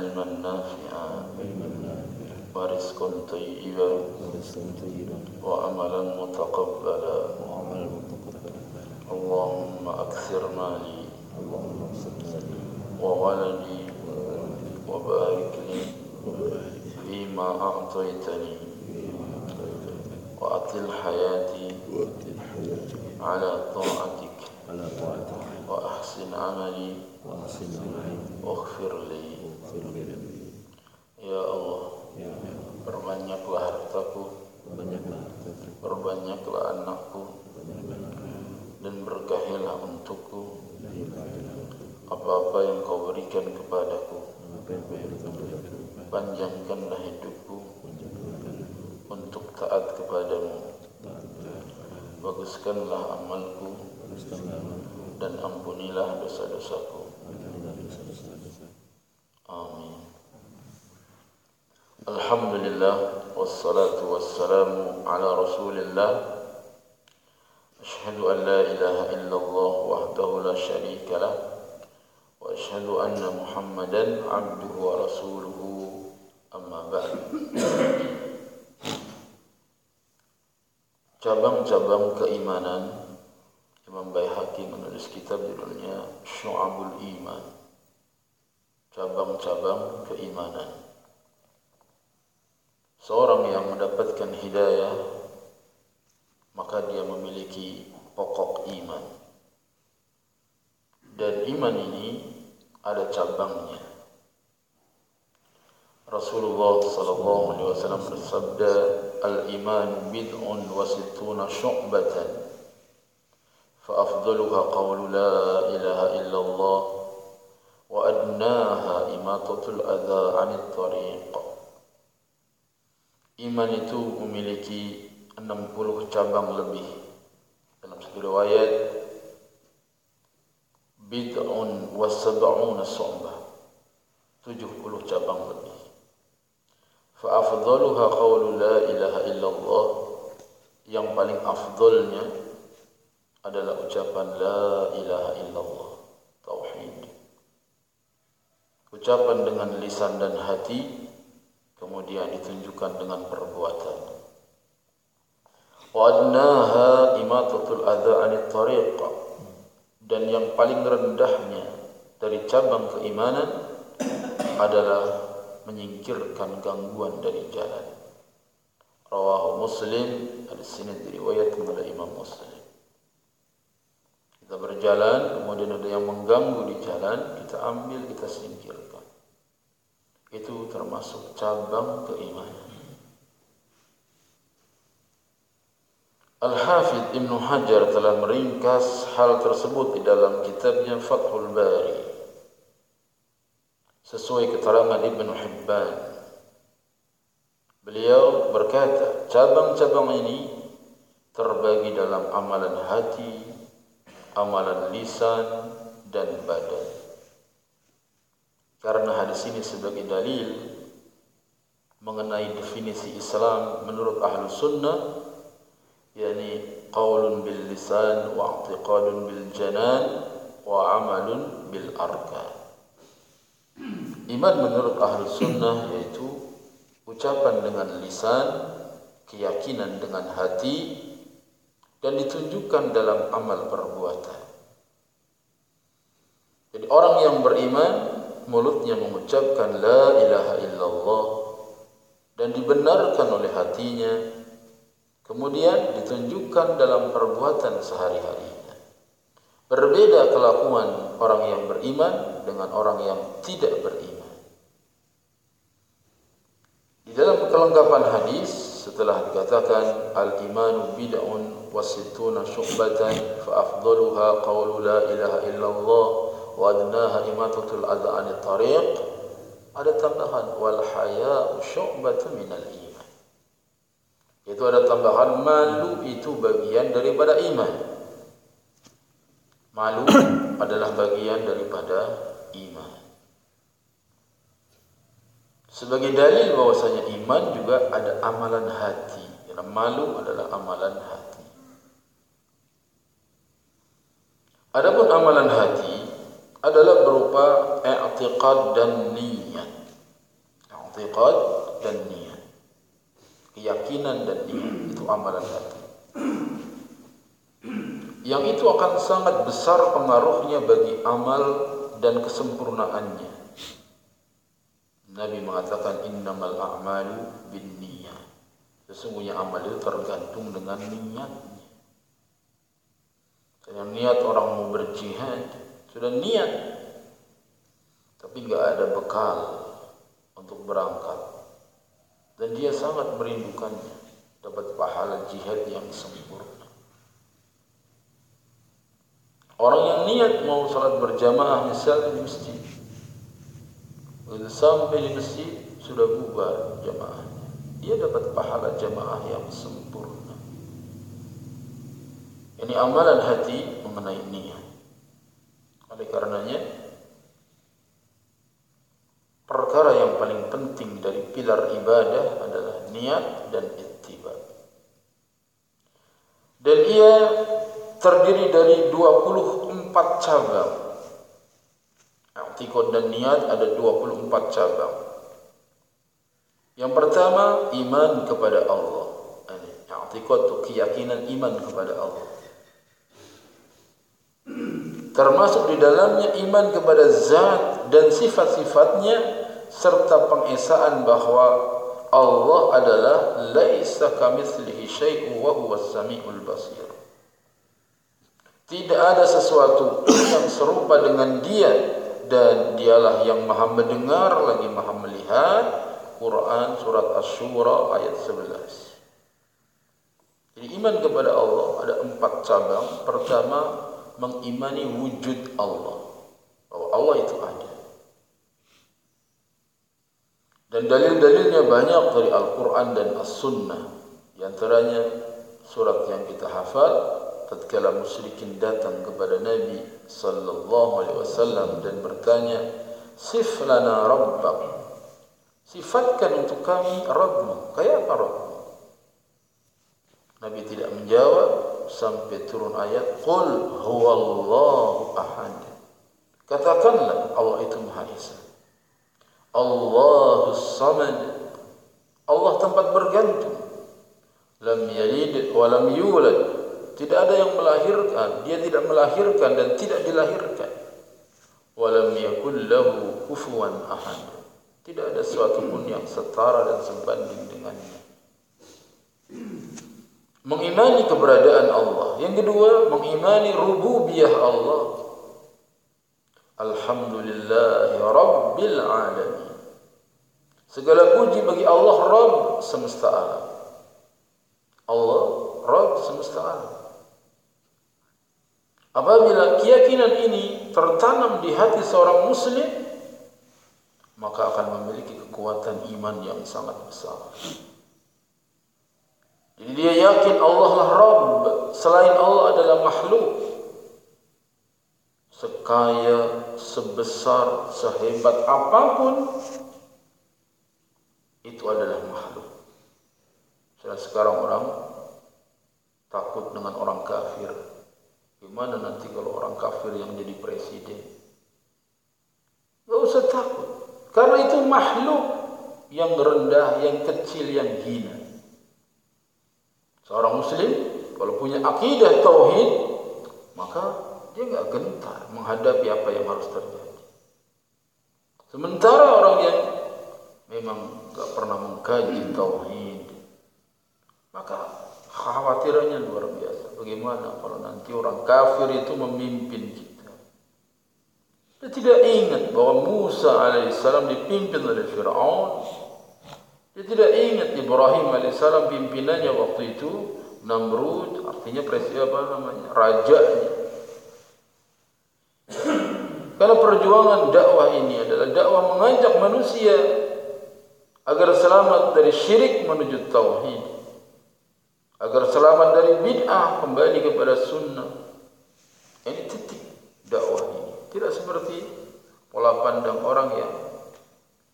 علما نافعا. ورزقا طيبا. وعملا متقبلا. اللهم أكثر مالي. وولدي. وبارك لي فيما أعطيتني. وأطل حياتي على طاعتك. وأحسن عملي. berikan kepadaku. Panjangkanlah hidupku untuk taat kepadamu. Baguskanlah amalku dan ampunilah dosa-dosaku. Amin. Alhamdulillah wassalatu wassalamu ala rasulillah. Ashhadu an la ilaha illallah wahdahu la sharika lah. Anna muhammadan abduhu wa rasuluhu Amma ba'd Cabang-cabang keimanan Imam Baihaqi menulis kitab judulnya Syu'abul Iman cabang-cabang keimanan. Seorang yang mendapatkan hidayah maka dia memiliki pokok iman. Dan iman ini ada cabangnya. Rasulullah sallallahu alaihi wasallam bersabda, "Al-iman bid'un wa sittuna syu'batan." Fa afdaluha qawlu la ilaha illallah وأدناها إماطة الأذى عن الطريق Iman itu memiliki 60 cabang lebih Dalam satu riwayat Bid'un wa sab'una su'bah. 70 cabang lebih. Fa'afdaluha qawlu la ilaha illallah. Yang paling afdolnya adalah ucapan la ilaha illallah. Tauhid. Ucapan dengan lisan dan hati kemudian ditunjukkan dengan perbuatan. Wa adnaha imatatul adza anit tariq dan yang paling rendahnya dari cabang keimanan adalah menyingkirkan gangguan dari jalan rawahu muslim hadis ini diriwayatkan oleh Imam Muslim kita berjalan, kemudian ada yang mengganggu di jalan, kita ambil, kita singkirkan. Itu termasuk cabang keimanan. Al-Hafidh Ibn Hajar telah meringkas hal tersebut di dalam kitabnya Fathul Bari. Sesuai keterangan Ibn Hibban. Beliau berkata, cabang-cabang ini terbagi dalam amalan hati, amalan lisan dan badan. Karena hadis ini sebagai dalil mengenai definisi Islam menurut ahlu sunnah yakni qaulun bil lisan wa i'tiqadun bil janan wa amalun bil arkan. Iman menurut ahlu sunnah yaitu ucapan dengan lisan, keyakinan dengan hati, dan ditunjukkan dalam amal perbuatan. Jadi orang yang beriman mulutnya mengucapkan la ilaha illallah dan dibenarkan oleh hatinya kemudian ditunjukkan dalam perbuatan sehari-harinya. Berbeda kelakuan orang yang beriman dengan orang yang tidak beriman. Di dalam kelengkapan hadis setelah dikatakan al-imanu bid'un wa sittuna syu'batan fa afdaluha qawlu la ilaha illallah wa adnaha imatatul adha 'anil tariq ada tambahan wal haya'u syu'batun minal iman itu ada tambahan malu itu bagian daripada iman malu adalah bagian daripada iman sebagai dalil bahwasanya iman juga ada amalan hati. Karena malu adalah amalan hati. Adapun amalan hati adalah berupa i'tiqad dan niat. i'tiqad dan niat. Keyakinan dan niat itu amalan hati. Yang itu akan sangat besar pengaruhnya bagi amal dan kesempurnaannya. Nabi mengatakan innamal a'malu bin niat. Sesungguhnya amal itu tergantung dengan niatnya. Saya niat orang mau berjihad, sudah niat, tapi nggak ada bekal untuk berangkat, dan dia sangat merindukannya, dapat pahala jihad yang sempurna. Orang yang niat mau salat berjamaah misalnya di masjid, begitu sampai di masjid sudah bubar jamaahnya, dia dapat pahala jamaah yang sempurna. Ini amalan hati mengenai niat. Oleh karenanya, perkara yang paling penting dari pilar ibadah adalah niat dan ittiba. Dan ia terdiri dari 24 cabang. I'tiqad dan niat ada 24 cabang. Yang pertama, iman kepada Allah. I'tiqad itu keyakinan iman kepada Allah termasuk di dalamnya iman kepada zat dan sifat-sifatnya serta pengesaan bahwa Allah adalah laisa kamitslihi syai'un wa huwas samiul basir. Tidak ada sesuatu yang serupa dengan dia dan dialah yang maha mendengar lagi maha melihat. Quran surat Asy-Syura ayat 11. Jadi iman kepada Allah ada empat cabang. Pertama mengimani wujud Allah bahwa Allah itu ada dan dalil-dalilnya banyak dari Al-Quran dan As-Sunnah. Di antaranya surat yang kita hafal tatkala musyrikin datang kepada Nabi sallallahu alaihi wasallam dan bertanya sif lana rabbak? Sifatkan untuk kami Rabbmu. Kayak apa Rabbmu Nabi tidak menjawab sampai turun ayat Qul huwallahu ahad. Katakanlah Allah itu Maha Esa Allahus samad. Allah tempat bergantung. Lam yalid wa lam yulad. Tidak ada yang melahirkan. Dia tidak melahirkan dan tidak dilahirkan. Walam yakul lahu kufuwan ahad. Tidak ada sesuatu pun yang setara dan sebanding dengannya. Mengimani keberadaan Allah. Yang kedua, mengimani rububiyah Allah. Alhamdulillah Rabbil Alamin. Segala puji bagi Allah Rabb semesta alam. Allah Rabb semesta alam. Apabila keyakinan ini tertanam di hati seorang muslim, maka akan memiliki kekuatan iman yang sangat besar. Jadi dia yakin Allah lah Rabb, selain Allah adalah makhluk. Sekaya, sebesar, sehebat apa pun, itu adalah makhluk. Saya sekarang orang takut dengan orang kafir. Gimana nanti kalau orang kafir yang jadi presiden? Gak usah takut. Karena itu makhluk yang rendah, yang kecil, yang hina. Seorang muslim kalau punya akidah tauhid maka dia enggak gentar menghadapi apa yang harus terjadi. Sementara orang yang memang enggak pernah mengkaji tauhid maka khawatirannya luar biasa. Bagaimana kalau nanti orang kafir itu memimpin kita? Dia tidak ingat bahwa Musa alaihissalam dipimpin oleh Fir'aun dia tidak ingat Ibrahim alaihissalam pimpinannya waktu itu Namrud artinya presiden apa namanya raja Karena perjuangan dakwah ini adalah dakwah mengajak manusia agar selamat dari syirik menuju tauhid. Agar selamat dari bid'ah kembali kepada sunnah. Ini titik dakwah ini. Tidak seperti pola pandang orang yang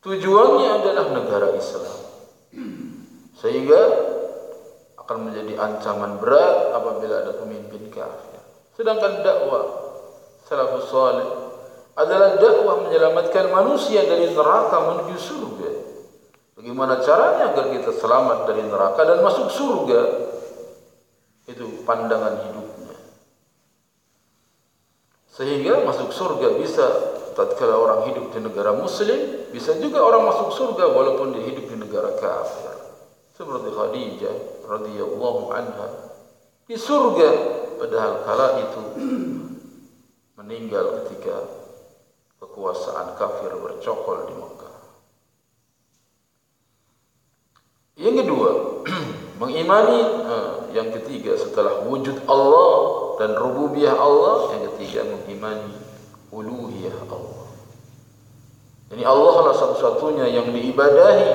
tujuannya adalah negara Islam. Sehingga akan menjadi ancaman berat apabila ada pemimpin kafir. Sedangkan dakwah salafus salih adalah dakwah menyelamatkan manusia dari neraka menuju surga. Bagaimana caranya agar kita selamat dari neraka dan masuk surga? Itu pandangan hidupnya. Sehingga masuk surga bisa tatkala orang hidup di negara muslim, bisa juga orang masuk surga walaupun dia hidup di negara kafir. Seperti Khadijah radhiyallahu anha di surga padahal kala itu meninggal ketika kekuasaan kafir bercokol di Mekah. Yang kedua, mengimani uh, yang ketiga setelah wujud Allah dan rububiyah Allah, yang ketiga mengimani uluhiyah Allah. Jadi Allah lah satu-satunya yang diibadahi,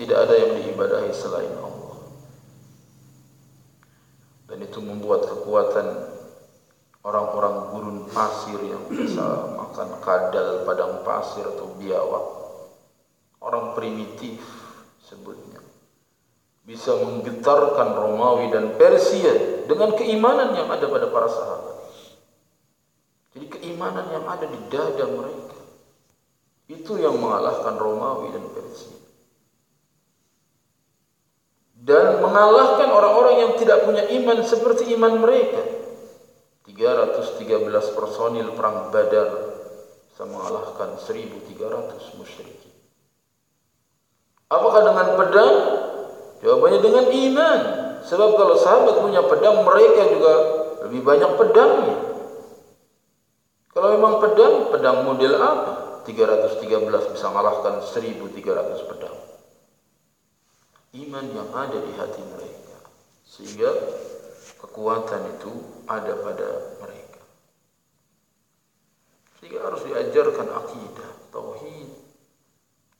tidak ada yang diibadahi selain Allah. Dan itu membuat kekuatan orang-orang gurun pasir yang bisa makan kadal padang pasir atau biawak. Orang primitif sebutnya bisa menggetarkan Romawi dan Persia dengan keimanan yang ada pada para sahabat. Jadi keimanan yang ada di dada mereka itu yang mengalahkan Romawi dan Persia. Dan mengalahkan orang-orang yang tidak punya iman seperti iman mereka. 313 personil perang Badar bisa mengalahkan 1300 musyrikin. Apakah dengan pedang? Jawabannya dengan iman. Sebab kalau sahabat punya pedang, mereka juga lebih banyak pedangnya. Kalau memang pedang, pedang model apa? 313 bisa mengalahkan 1300 pedang. Iman yang ada di hati mereka. Sehingga kekuatan itu ada pada mereka. Sehingga harus diajarkan akidah, tauhid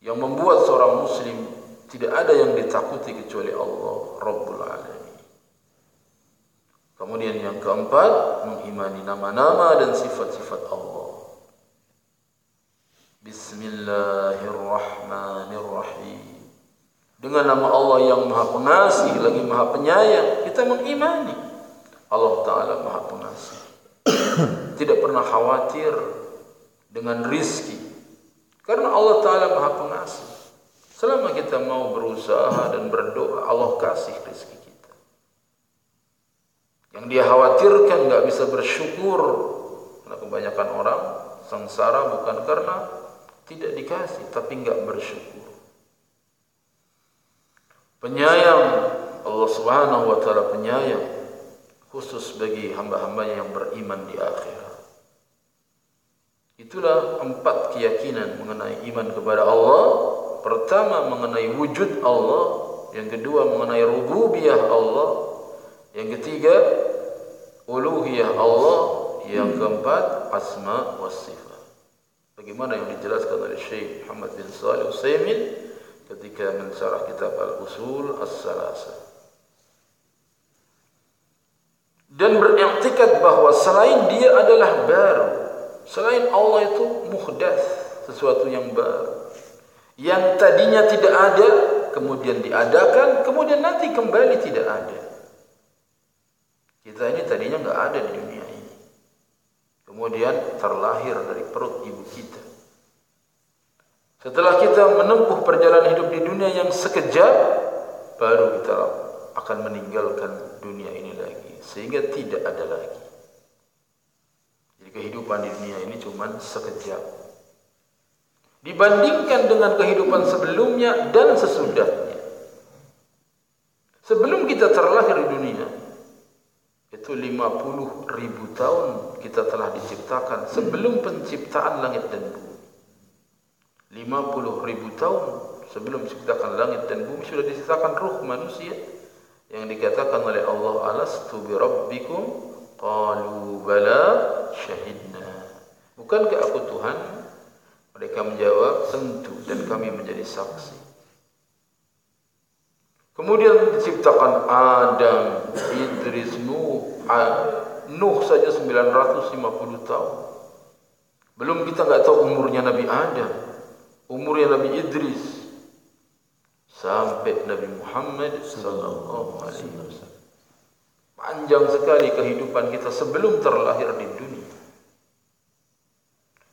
yang membuat seorang muslim tidak ada yang ditakuti kecuali Allah Rabbul Alamin. Kemudian yang keempat, mengimani nama-nama dan sifat-sifat Allah. Bismillahirrahmanirrahim. Dengan nama Allah yang maha pengasih lagi maha penyayang, kita mengimani. Allah Ta'ala maha pengasih. Tidak pernah khawatir dengan rizki. Karena Allah Ta'ala maha pengasih. Selama kita mau berusaha dan berdoa, Allah kasih rezeki kita. Yang dia khawatirkan nggak bisa bersyukur. Karena kebanyakan orang sengsara bukan karena tidak dikasih, tapi nggak bersyukur. Penyayang Allah Subhanahu wa taala penyayang khusus bagi hamba-hambanya yang beriman di akhirat. Itulah empat keyakinan mengenai iman kepada Allah Pertama mengenai wujud Allah, yang kedua mengenai rububiyah Allah, yang ketiga uluhiyah Allah, yang keempat asma wa sifat. Bagaimana yang dijelaskan oleh Syekh Muhammad bin Shalih Utsaimin ketika mensyarah kitab Al-Usul As-Salasa. Dan beriktikad bahwa selain dia adalah baru, selain Allah itu muhdath, sesuatu yang baru. Yang tadinya tidak ada kemudian diadakan kemudian nanti kembali tidak ada. Kita ini tadinya nggak ada di dunia ini. Kemudian terlahir dari perut ibu kita. Setelah kita menempuh perjalanan hidup di dunia yang sekejap baru kita akan meninggalkan dunia ini lagi sehingga tidak ada lagi kehidupan di dunia ini cuma sekejap dibandingkan dengan kehidupan sebelumnya dan sesudahnya. Sebelum kita terlahir di dunia, itu 50 ribu tahun kita telah diciptakan sebelum penciptaan langit dan bumi. 50 ribu tahun sebelum diciptakan langit dan bumi sudah diciptakan ruh manusia yang dikatakan oleh Allah alastu bi rabbikum qalu bala syahidna bukankah aku Tuhan mereka menjawab, tentu dan kami menjadi saksi. Kemudian diciptakan Adam, Idris, Nuh, Nuh saja 950 tahun. Belum kita nggak tahu umurnya Nabi Adam, umurnya Nabi Idris, sampai Nabi Muhammad sallallahu alaihi wasallam. Panjang sekali kehidupan kita sebelum terlahir di dunia.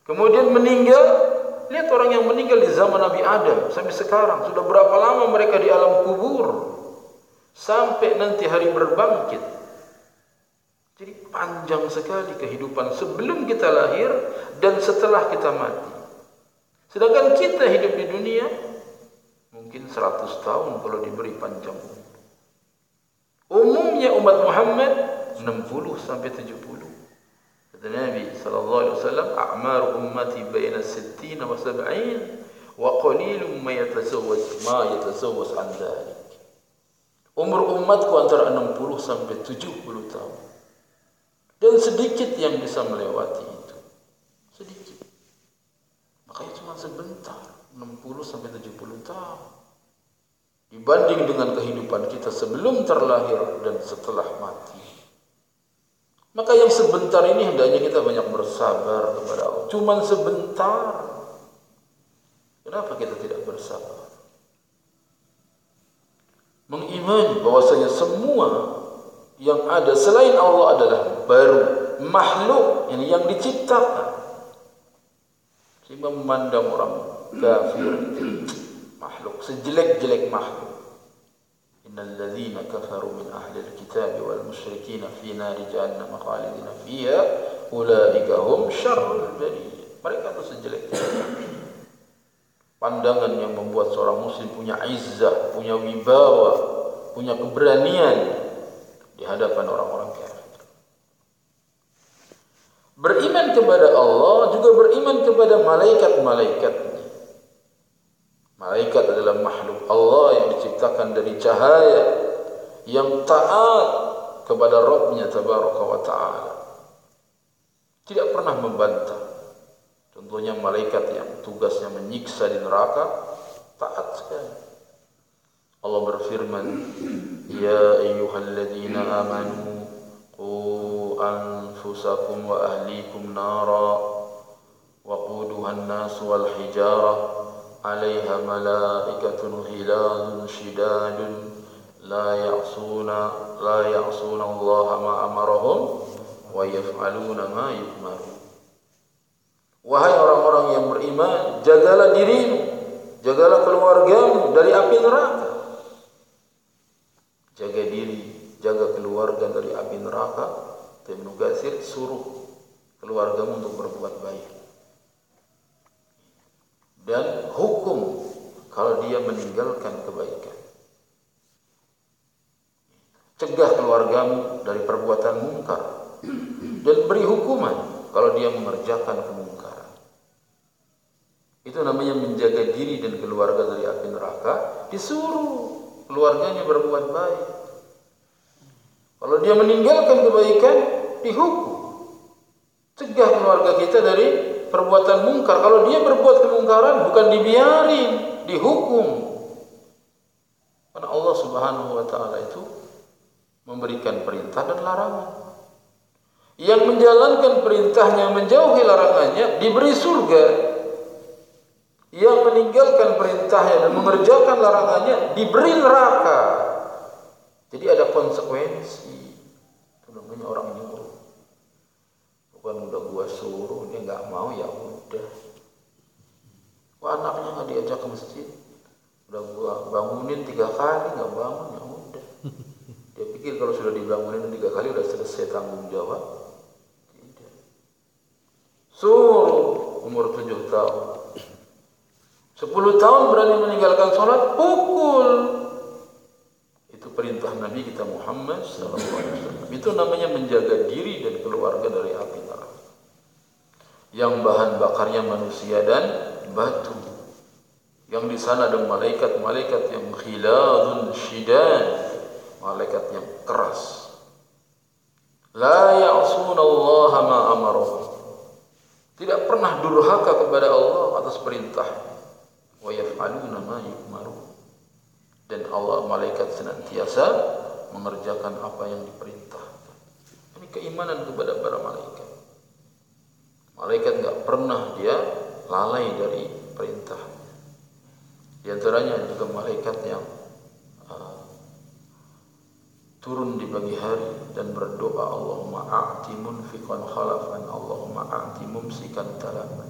Kemudian meninggal Lihat orang yang meninggal di zaman Nabi Adam sampai sekarang sudah berapa lama mereka di alam kubur sampai nanti hari berbangkit. Jadi panjang sekali kehidupan sebelum kita lahir dan setelah kita mati. Sedangkan kita hidup di dunia mungkin 100 tahun kalau diberi panjang Umumnya umat Muhammad 60 sampai 70. Kata Nabi sallallahu alaihi wasallam, "A'mar ummati baina 60 wa 70 wa qalilun ma yatazawwaj ma yatazawwaj an dhalik." Umur umatku antara 60 sampai 70 tahun. Dan sedikit yang bisa melewati itu. Sedikit. Makanya cuma sebentar, 60 sampai 70 tahun. Dibanding dengan kehidupan kita sebelum terlahir dan setelah mati. Maka yang sebentar ini hendaknya kita banyak bersabar kepada Allah. Cuman sebentar. Kenapa kita tidak bersabar? Mengimani bahwasanya semua yang ada selain Allah adalah baru makhluk yang yang diciptakan. Sehingga memandang orang kafir makhluk sejelek-jelek makhluk. Innalladzina kafaru min ahli alkitab wal musyrikin fi nari jahannam khalidin fiha ulaika hum syarrul bariyah. Mereka itu sejelek. Pandangan yang membuat seorang muslim punya izzah, punya wibawa, punya keberanian di hadapan orang-orang kafir. Beriman kepada Allah juga beriman kepada malaikat-malaikat Malaikat adalah makhluk Allah yang diciptakan dari cahaya yang taat kepada Rabbnya Tabaraka wa Ta'ala. Tidak pernah membantah. Contohnya malaikat yang tugasnya menyiksa di neraka, taat sekali. Allah berfirman, Ya ayyuhalladzina amanu, Qu anfusakum wa ahlikum nara, wa quduhan nasu wal hijarah, عليها ملائكة غلاظ شداد لا يعصون لا يعصون الله ما أمرهم ويفعلون ما يؤمرون Wahai orang-orang yang beriman, jagalah dirimu, jagalah keluargamu dari api neraka. Jaga diri, jaga keluarga dari api neraka. Ibnu Gasir suruh keluargamu untuk berbuat baik dan hukum kalau dia meninggalkan kebaikan. Cegah keluargamu dari perbuatan mungkar dan beri hukuman kalau dia mengerjakan kemungkaran. Itu namanya menjaga diri dan keluarga dari api neraka, disuruh keluarganya berbuat baik. Kalau dia meninggalkan kebaikan, dihukum. Cegah keluarga kita dari perbuatan mungkar. Kalau dia berbuat kemungkaran bukan dibiarin, dihukum. Karena Allah Subhanahu wa taala itu memberikan perintah dan larangan. Yang menjalankan perintahnya menjauhi larangannya diberi surga. Yang meninggalkan perintahnya dan mengerjakan larangannya diberi neraka. Jadi ada konsekuensi. Namanya orang ini bukan udah gua suruh dia nggak mau ya udah. Wah, anaknya nggak diajak ke masjid. Udah gua bangunin tiga kali nggak bangun ya udah. Dia pikir kalau sudah dibangunin tiga kali udah selesai tanggung jawab. Tidak. Suruh umur tujuh tahun. Sepuluh tahun berani meninggalkan sholat pukul perintah Nabi kita Muhammad SAW. Itu namanya menjaga diri dan keluarga dari api neraka. Yang bahan bakarnya manusia dan batu. Yang di sana ada malaikat-malaikat yang khiladun shidan, malaikat yang keras. La ya'suna Allah ma. Tidak pernah durhaka kepada Allah atas perintah. Wa yaf'aluna ma yu'maruhum dan Allah malaikat senantiasa mengerjakan apa yang diperintahkan. Ini keimanan kepada para malaikat. Malaikat nggak pernah dia lalai dari perintah. Di antaranya juga malaikat yang uh, turun di pagi hari dan berdoa Allahumma a'ti munfiqan khalafan Allahumma a'ti mumsikan talaman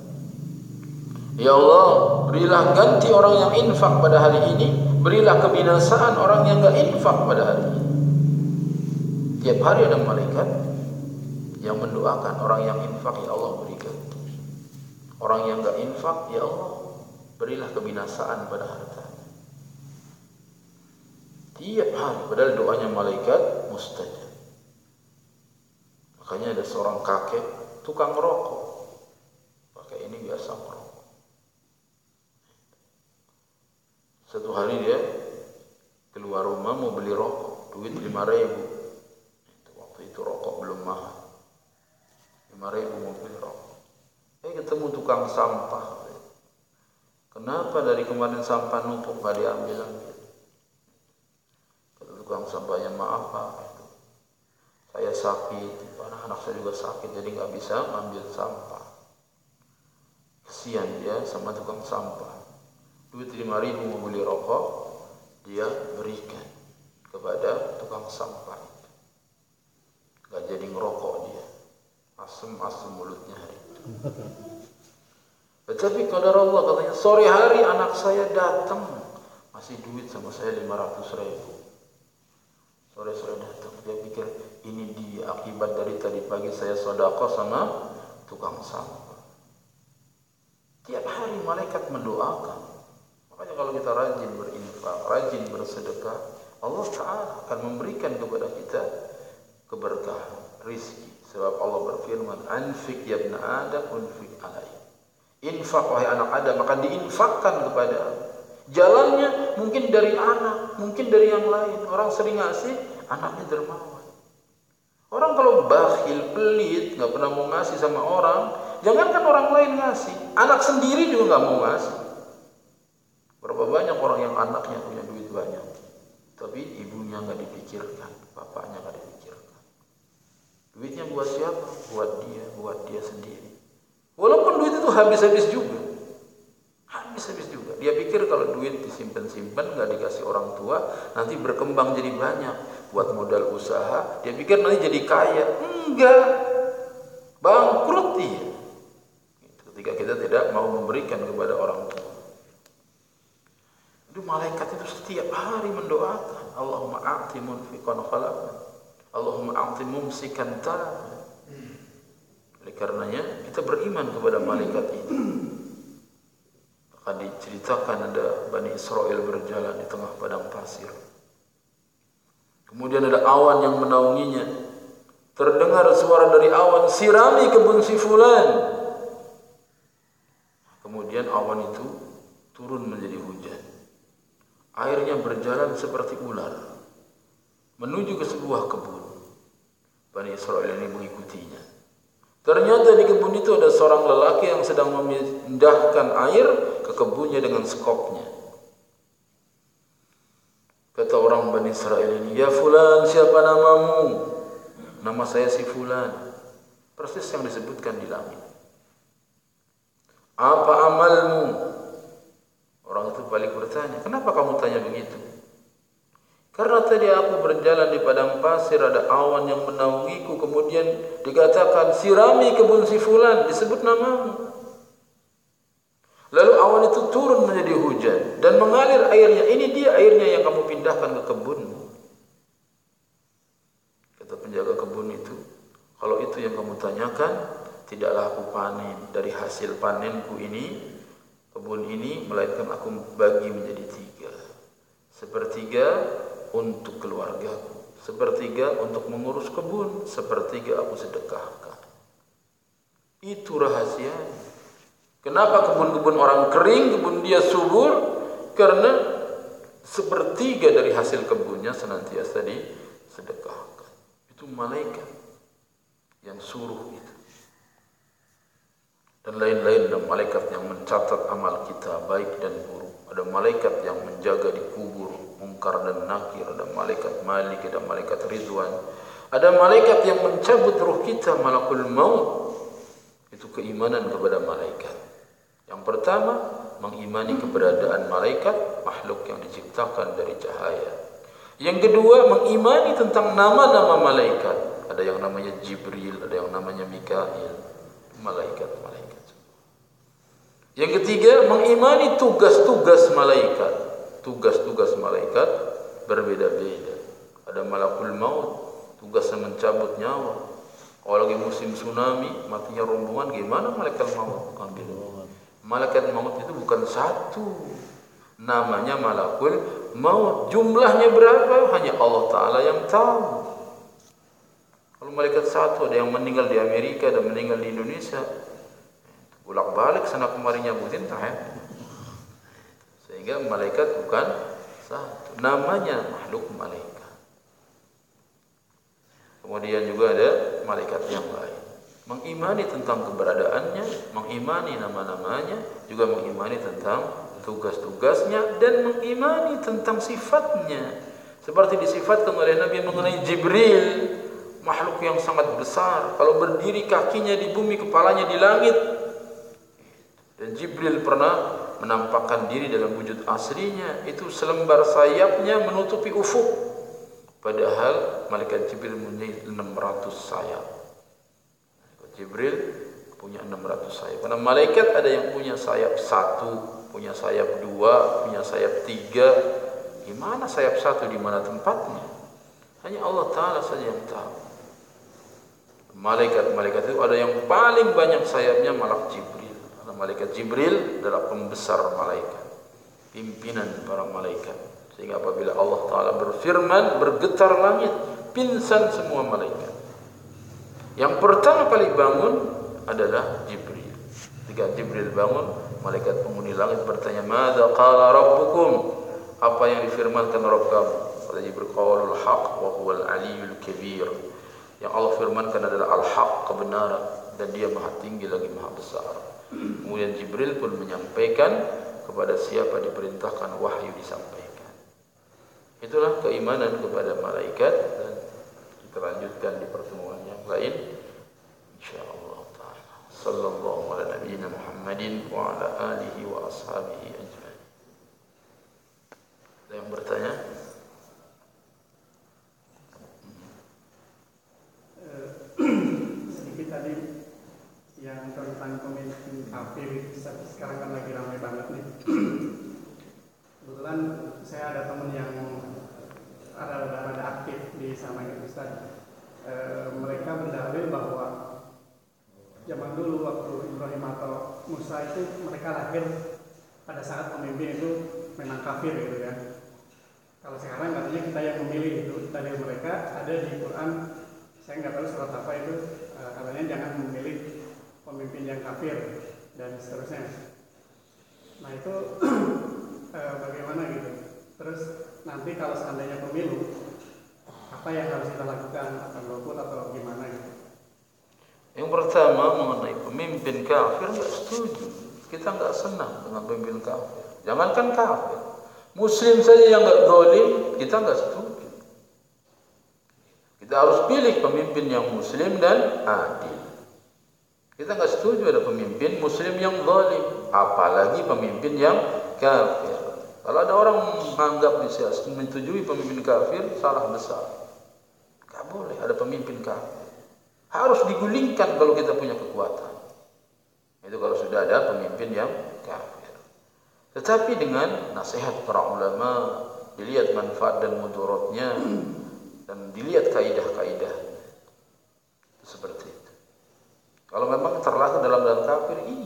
Ya Allah, berilah ganti orang yang infak pada hari ini, berilah kebinasaan orang yang enggak infak pada hari ini. Tiap hari ada malaikat yang mendoakan orang yang infak, ya Allah berikan. Orang yang enggak infak, ya Allah berilah kebinasaan pada harta. Tiap hari, padahal doanya malaikat mustajab. Makanya ada seorang kakek tukang rokok. Pakai ini biasa merokok. Satu hari dia keluar rumah mau beli rokok, duit lima ribu. Waktu itu rokok belum mahal. Lima ribu mau beli rokok. Eh ketemu tukang sampah. Kenapa dari kemarin sampah numpuk gak diambil ambil? Kata tukang sampahnya maaf pak, saya sakit, anak-anak saya juga sakit, jadi nggak bisa ambil sampah. Kesian dia sama tukang sampah duit lima ribu mau beli rokok dia berikan kepada tukang sampah. Itu gak jadi ngerokok dia. Asem-asem mulutnya hari itu. Tetapi kadar Allah katanya sore hari anak saya datang. Masih duit sama saya lima ratus ribu. Sore-sore datang dia pikir ini dia akibat dari tadi pagi saya sodako sama tukang sampah. Tiap hari malaikat mendoakan Makanya kalau kita rajin berinfak, rajin bersedekah, Allah Ta'ala akan memberikan kepada kita keberkahan, rizki. Sebab Allah berfirman, Anfik ya ibn Adam, unfik alai. Infak wahai anak Adam, maka diinfakkan kepada Jalannya mungkin dari anak, mungkin dari yang lain. Orang sering ngasih, anaknya dermawan. Orang kalau bakhil, pelit, nggak pernah mau ngasih sama orang, jangankan orang lain ngasih, anak sendiri juga nggak mau ngasih. Berapa banyak orang yang anaknya punya duit banyak, tapi ibunya nggak dipikirkan, bapaknya nggak dipikirkan. Duitnya buat siapa? Buat dia, buat dia sendiri. Walaupun duit itu habis-habis juga, habis-habis juga. Dia pikir kalau duit disimpan-simpan nggak dikasih orang tua, nanti berkembang jadi banyak. Buat modal usaha, dia pikir nanti jadi kaya. Enggak, bangkrut dia. Ketika kita tidak mau memberikan kepada orang tua. Itu malaikat itu setiap hari mendoakan. Allahumma a'ti munfiqan khalaqan. Allahumma a'ti mumsikan. Oleh karenanya kita beriman kepada malaikat ini. Akan diceritakan ada Bani Israel berjalan di tengah padang pasir. Kemudian ada awan yang menaunginya. Terdengar suara dari awan, sirami kebun si fulan. Kemudian awan itu turun menjadi hujan. Airnya berjalan seperti ular menuju ke sebuah kebun. Bani Israel ini mengikutinya. Ternyata di kebun itu ada seorang lelaki yang sedang memindahkan air ke kebunnya dengan skopnya. Kata orang Bani Israel ini, "Ya fulan, siapa namamu?" Nama saya si fulan. Persis yang disebutkan di langit. Apa amalmu? Bertanya, kenapa kamu tanya begitu? Karena tadi aku berjalan di padang pasir ada awan yang menaungiku kemudian dikatakan sirami kebun si fulan disebut namamu. Lalu awan itu turun menjadi hujan dan mengalir airnya. Ini dia airnya yang kamu pindahkan ke kebunmu. Kata penjaga kebun itu, kalau itu yang kamu tanyakan, tidaklah aku panen dari hasil panenku ini kebun ini melainkan aku bagi menjadi tiga. Sepertiga untuk keluargaku. Sepertiga untuk mengurus kebun. Sepertiga aku sedekahkan. Itu rahasia kenapa kebun-kebun orang kering kebun dia subur? Karena sepertiga dari hasil kebunnya senantiasa disedekahkan. Itu malaikat yang suruh itu dan lain-lain ada malaikat yang mencatat amal kita baik dan buruk. Ada malaikat yang menjaga di kubur mungkar dan nakir. Ada malaikat malik ada malaikat ridwan. Ada malaikat yang mencabut ruh kita malakul maut. Itu keimanan kepada malaikat. Yang pertama mengimani keberadaan malaikat makhluk yang diciptakan dari cahaya. Yang kedua mengimani tentang nama-nama malaikat. Ada yang namanya Jibril ada yang namanya Mikail. Malaikat-malaikat Yang ketiga, mengimani tugas-tugas malaikat. Tugas-tugas malaikat berbeda-beda. Ada malakul maut, tugasnya mencabut nyawa. Kalau lagi musim tsunami, matinya rombongan, gimana malaikat maut ambil? Malaikat maut itu bukan satu. Namanya malakul maut. Jumlahnya berapa? Hanya Allah Ta'ala yang tahu. Kalau malaikat satu ada yang meninggal di Amerika dan meninggal di Indonesia, bolak balik sana kemari nyabutin ya? Sehingga malaikat bukan satu, namanya makhluk malaikat. Kemudian juga ada malaikat yang lain. Mengimani tentang keberadaannya, mengimani nama-namanya, juga mengimani tentang tugas-tugasnya dan mengimani tentang sifatnya. Seperti disifatkan oleh Nabi mengenai Jibril makhluk yang sangat besar. Kalau berdiri kakinya di bumi, kepalanya di langit. Dan Jibril pernah menampakkan diri dalam wujud aslinya. Itu selembar sayapnya menutupi ufuk. Padahal malaikat Jibril mempunyai 600 sayap. Jibril punya 600 sayap. Karena malaikat ada yang punya sayap satu, punya sayap dua, punya sayap tiga. Gimana sayap satu di mana tempatnya? Hanya Allah Ta'ala saja yang tahu. Malaikat-malaikat itu ada yang paling banyak sayapnya malak Jibril. Malaikat Jibril adalah pembesar malaikat. Pimpinan para malaikat. Sehingga apabila Allah Ta'ala berfirman, bergetar langit, pinsan semua malaikat. Yang pertama kali bangun adalah Jibril. Ketika Jibril bangun, malaikat penghuni langit bertanya, "Mada qala rabbukum?" Apa yang difirmankan Rabb kamu? Kata Jibril, "Qaulul haq wa huwal aliyyul kabir." Yang Allah firmankan adalah al-haq, kebenaran dan dia maha tinggi lagi maha besar. Kemudian Jibril pun menyampaikan kepada siapa diperintahkan wahyu disampaikan. Itulah keimanan kepada malaikat dan kita lanjutkan di pertemuan yang lain insyaallah taala. Sallallahu ala nabiyyina Muhammadin wa ala alihi wa ashabihi ajma'in. Seterusnya. Nah itu uh, bagaimana gitu? Terus nanti kalau seandainya pemilu, apa yang harus kita lakukan? Akan golput atau gimana gitu? Yang pertama mengenai pemimpin kafir nggak setuju. Kita nggak senang dengan pemimpin kafir. Jangankan kafir, Muslim saja yang nggak dolim, kita nggak setuju. Kita harus pilih pemimpin yang muslim dan adil. Kita nggak setuju ada pemimpin muslim yang zalim, apalagi pemimpin yang kafir. Kalau ada orang menganggap bisa menyetujui pemimpin kafir, salah besar. Gak boleh ada pemimpin kafir. Harus digulingkan kalau kita punya kekuatan. Itu kalau sudah ada pemimpin yang kafir. Tetapi dengan nasihat para ulama, dilihat manfaat dan mudaratnya, dan dilihat kaidah-kaidah seperti. Kalau memang terlaku dalam dalam kafir, iya